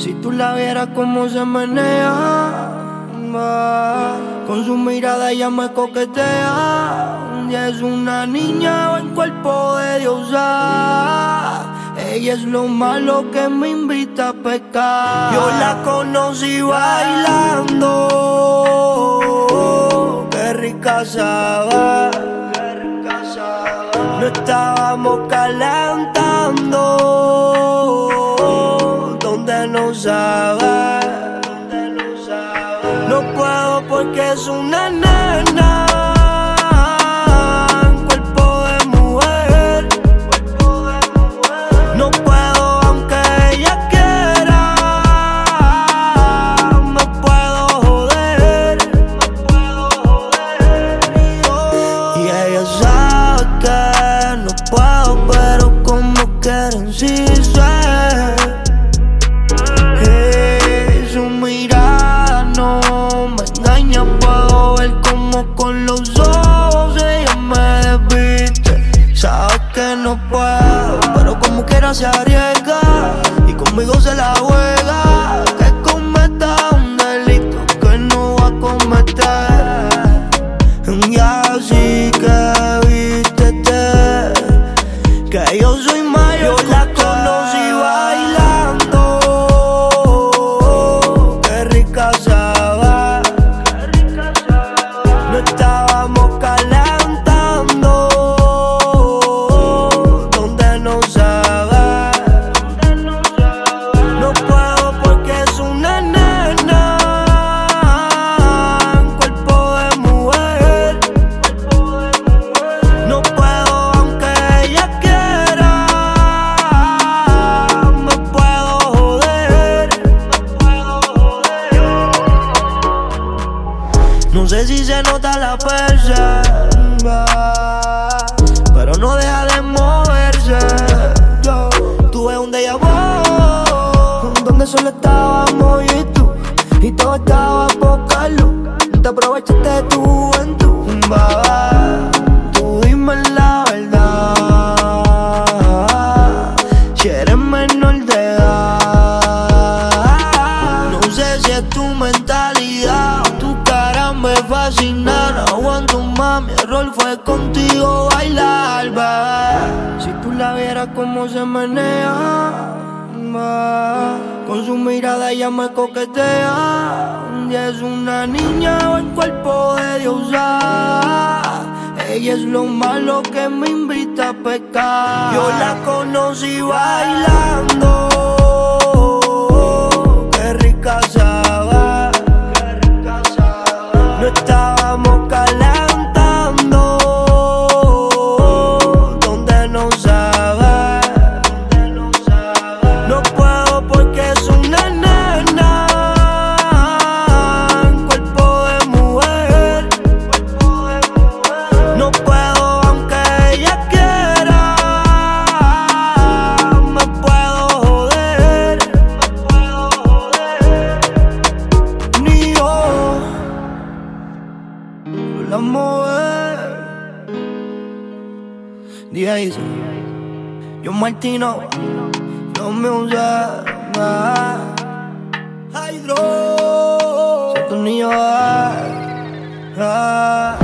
Si tú la vieras como se menea, con su mirada ella me coquetea. Ella es una niña en cuerpo de diosa. Ella es lo malo que me invita a pecar. Yo la conocí bailando. Qué rica sabe. No estábamos calentando. No sabe. No puedo porque es una nena. Puedo ver como con los ojos ella me desviste. Sabes que no puedo, pero como quiera se arriesga y conmigo se la juega. Que cometa un delito que no va a cometer. Y así que vístete, que yo soy mayor. Nota la persa, pero no deja de moverse. Yo tuve un déjà vu, donde solo estábamos y tú, y todo estaba poca luz. Te aprovechaste de tu juventud. Vieras como se menea, con su mirada ella me coquetea. Ella es una niña en cuerpo de diosa. Ella es lo malo que me invita a pecar. Yo la conocí bailando. Qué rica sabe. No estábamos calentando. Donde no sabe. La mover. Día dice, yo Martino, no me usa más. Hydro, se tu niño, ah, ah.